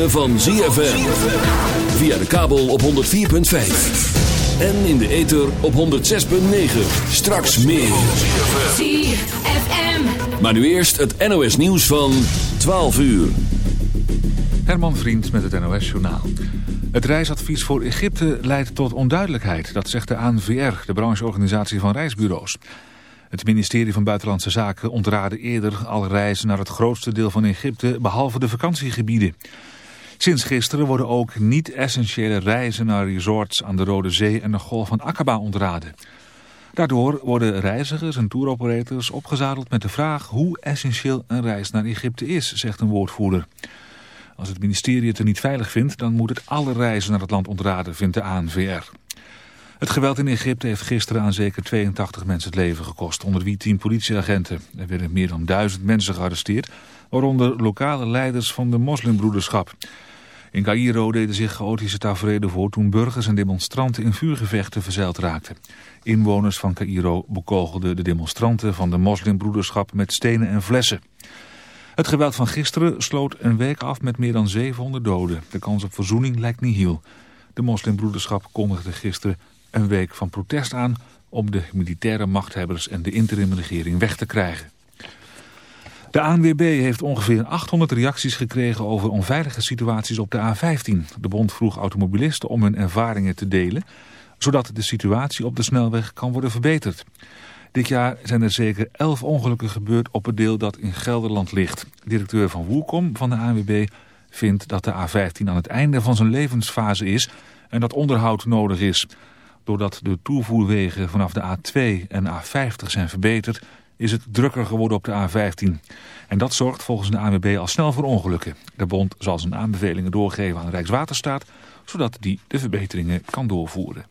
ritme van ZFM. Via de kabel op 104.5. En in de ether op 106.9. Straks meer. ZFM. Maar nu eerst het NOS nieuws van 12 uur. Herman Vriend met het NOS Journaal. Het reisadvies voor Egypte leidt tot onduidelijkheid. Dat zegt de ANVR, de brancheorganisatie van reisbureaus. Het ministerie van Buitenlandse Zaken ontraadde eerder al reizen naar het grootste deel van Egypte, behalve de vakantiegebieden. Sinds gisteren worden ook niet-essentiële reizen naar resorts aan de Rode Zee en de Golf van Aqaba ontraden. Daardoor worden reizigers en touroperators opgezadeld met de vraag hoe essentieel een reis naar Egypte is, zegt een woordvoerder. Als het ministerie het er niet veilig vindt, dan moet het alle reizen naar het land ontraden, vindt de ANVR. Het geweld in Egypte heeft gisteren aan zeker 82 mensen het leven gekost, onder wie 10 politieagenten. Er werden meer dan duizend mensen gearresteerd, waaronder lokale leiders van de moslimbroederschap. In Cairo deden zich chaotische tafereelen voor toen burgers en demonstranten in vuurgevechten verzeild raakten. Inwoners van Cairo bekogelden de demonstranten van de moslimbroederschap met stenen en flessen. Het geweld van gisteren sloot een week af met meer dan 700 doden. De kans op verzoening lijkt nihil. De moslimbroederschap kondigde gisteren een week van protest aan... om de militaire machthebbers en de interimregering weg te krijgen. De ANWB heeft ongeveer 800 reacties gekregen over onveilige situaties op de A15. De bond vroeg automobilisten om hun ervaringen te delen... zodat de situatie op de snelweg kan worden verbeterd. Dit jaar zijn er zeker 11 ongelukken gebeurd op het deel dat in Gelderland ligt. Directeur van Woelkom van de ANWB vindt dat de A15 aan het einde van zijn levensfase is... en dat onderhoud nodig is... Doordat de toevoerwegen vanaf de A2 en A50 zijn verbeterd, is het drukker geworden op de A15. En dat zorgt volgens de ANWB al snel voor ongelukken. De bond zal zijn aanbevelingen doorgeven aan Rijkswaterstaat, zodat die de verbeteringen kan doorvoeren.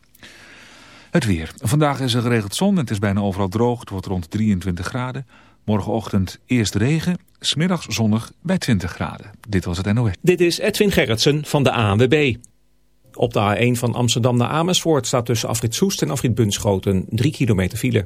Het weer. Vandaag is er geregeld zon en het is bijna overal droog. Het wordt rond 23 graden. Morgenochtend eerst regen, smiddags zonnig bij 20 graden. Dit was het NOS. Dit is Edwin Gerritsen van de ANWB. Op de A1 van Amsterdam naar Amersfoort staat tussen Afrit Soest en Afrit Bunschoten 3 kilometer file.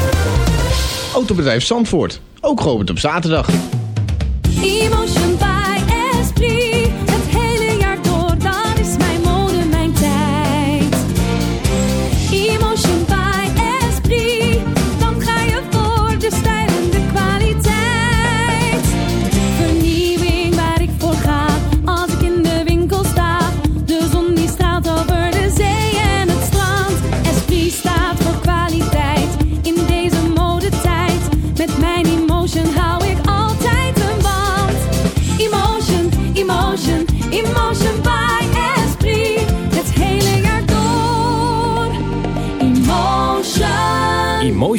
Autobedrijf Zandvoort, ook geopend op zaterdag. Emotion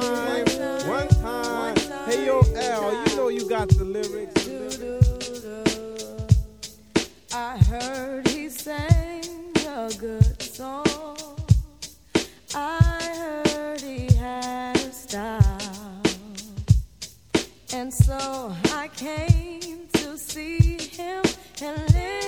time, one time. Hey yo, Al, you know you got the lyrics. I heard he sang a good song. I heard he had a style. And so I came to see him and live.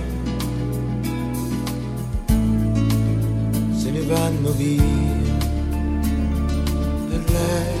vanno via per lei.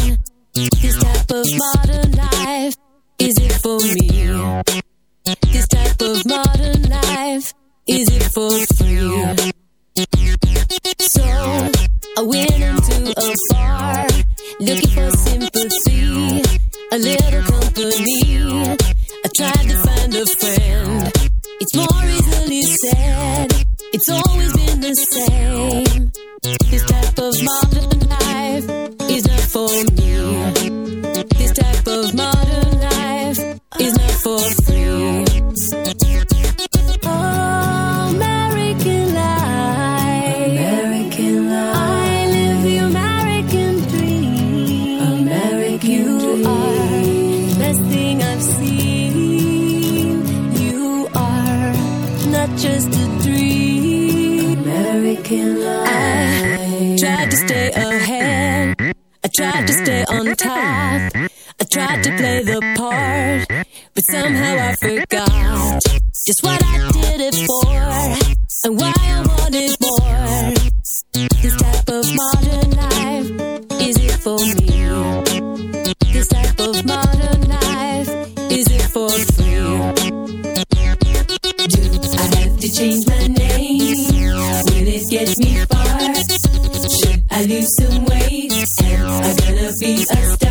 type of modern life is it for me? This type of modern life is it for free? So I went into a bar looking for sympathy, a little company. I tried to find a friend. It's more easily said. It's always just what I did it for and why I wanted more. Change my name? Will it get me far? Should I lose some weight? Am I gonna be a star?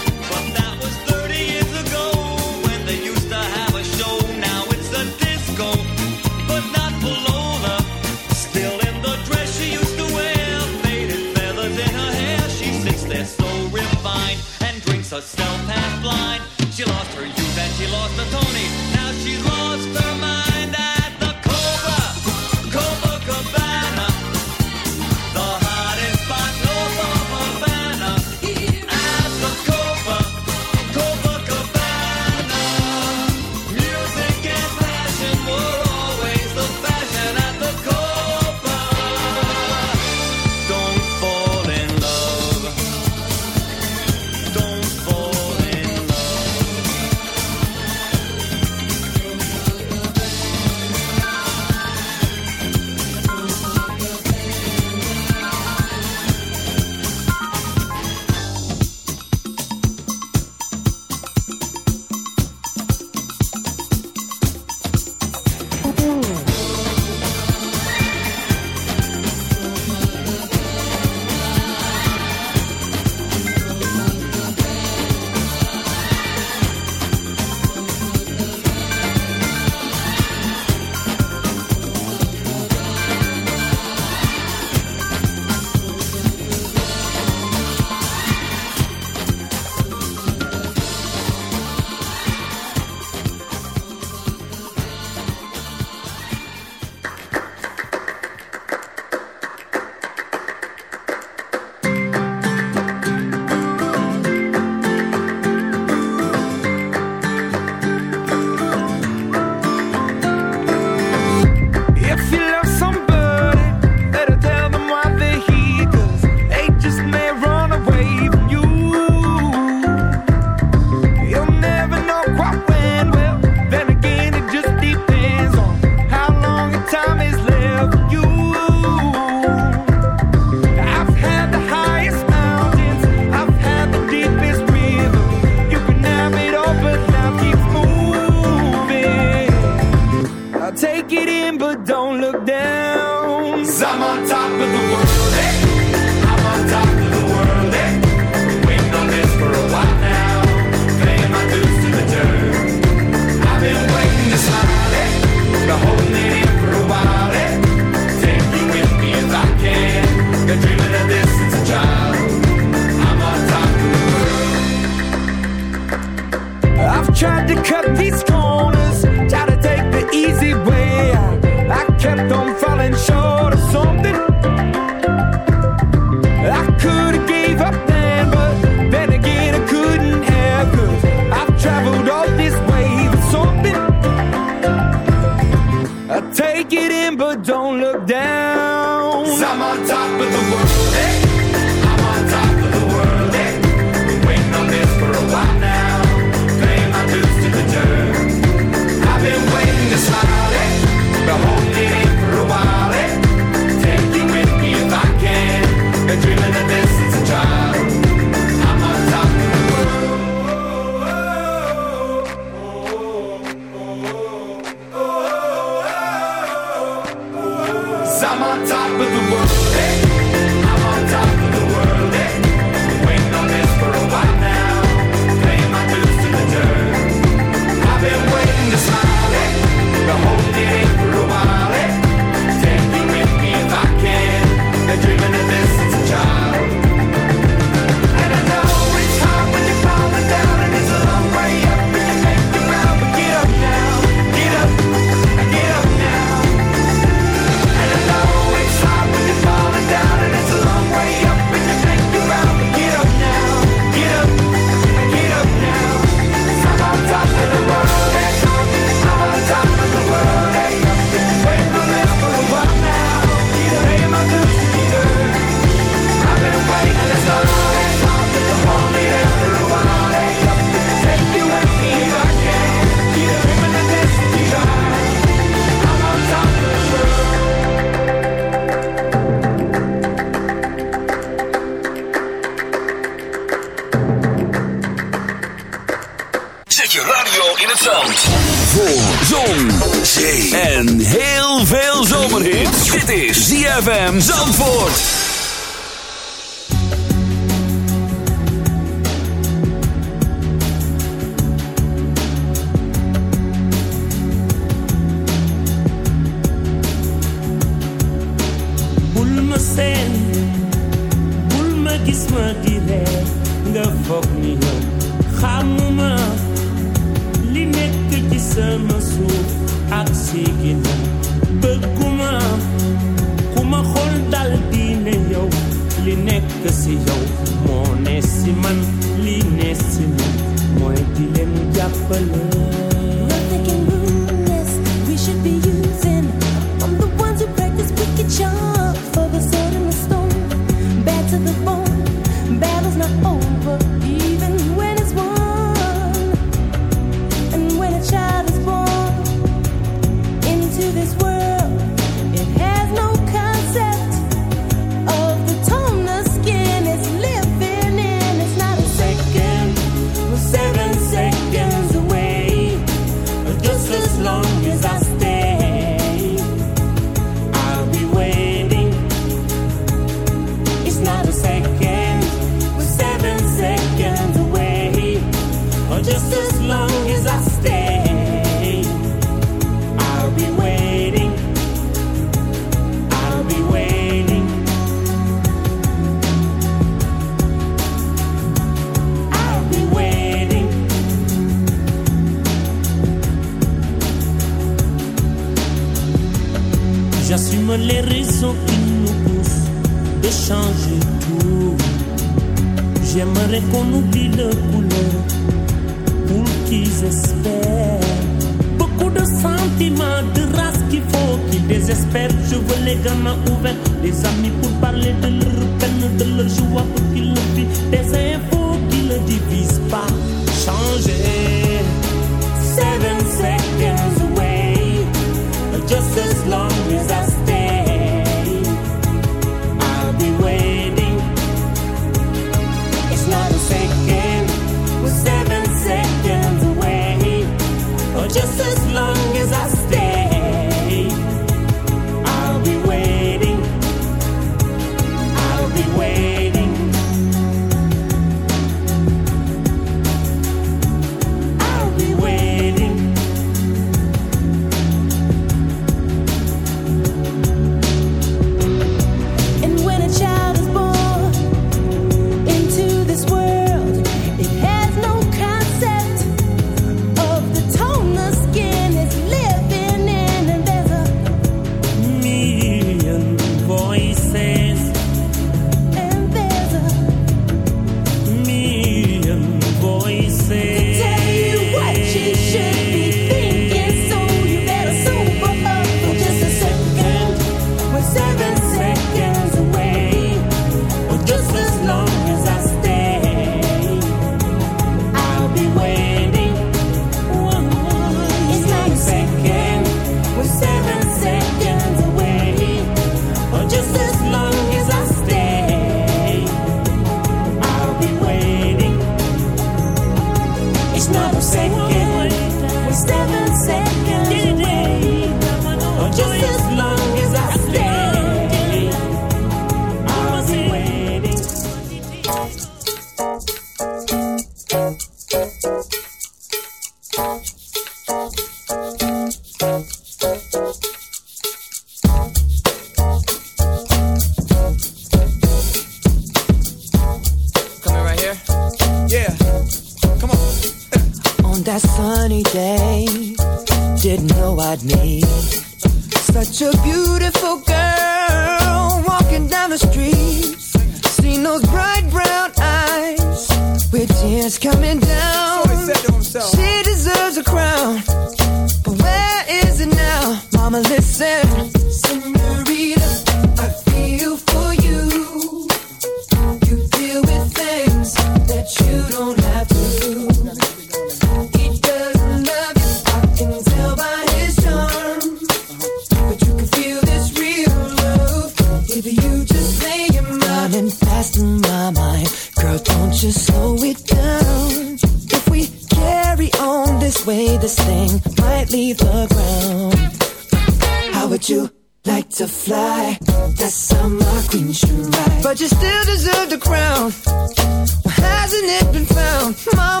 Don't you slow it down? If we carry on this way, this thing might leave the ground. How would you like to fly? That's how my queen should ride. But you still deserve the crown. Well, hasn't it been found, Mama?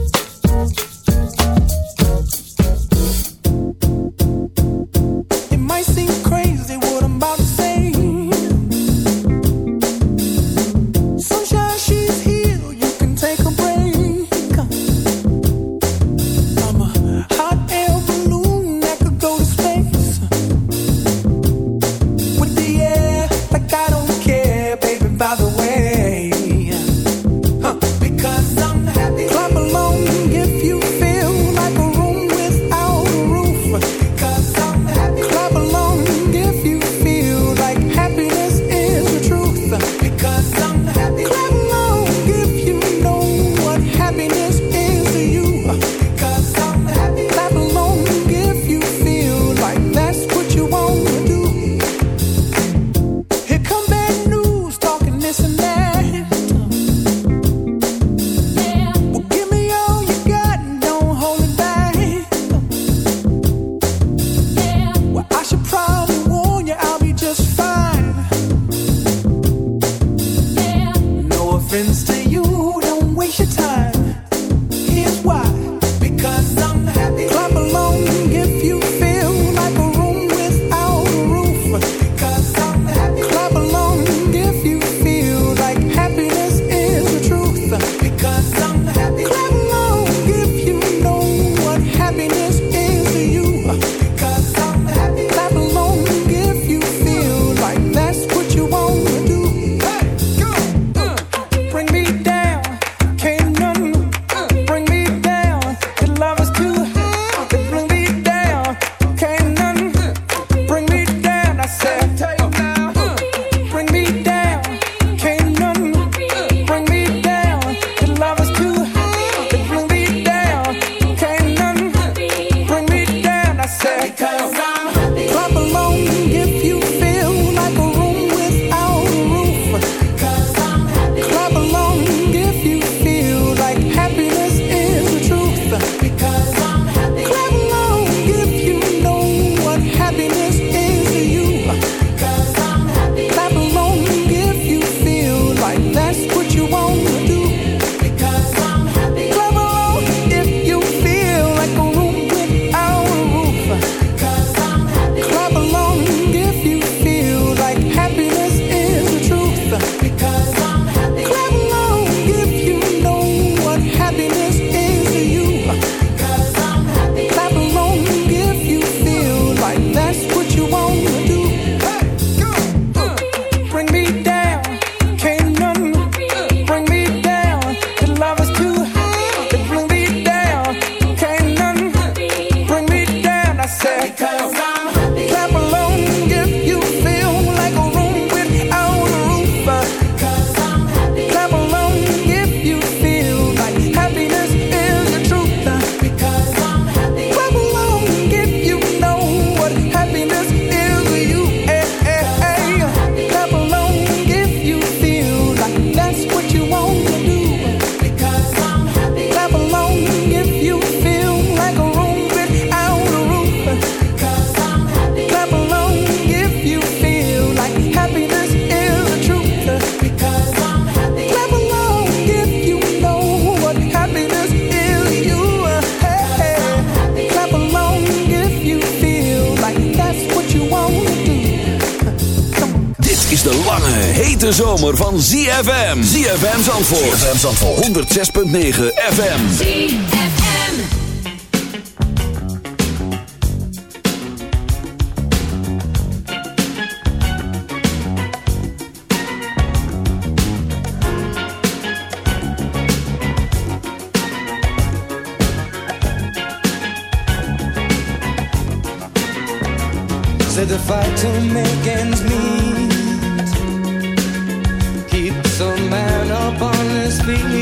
ZFM Zandvoort. ZFM Zandvoort. 106.9 FM. Said the fight to make ends meet. Keeps on marriage. his.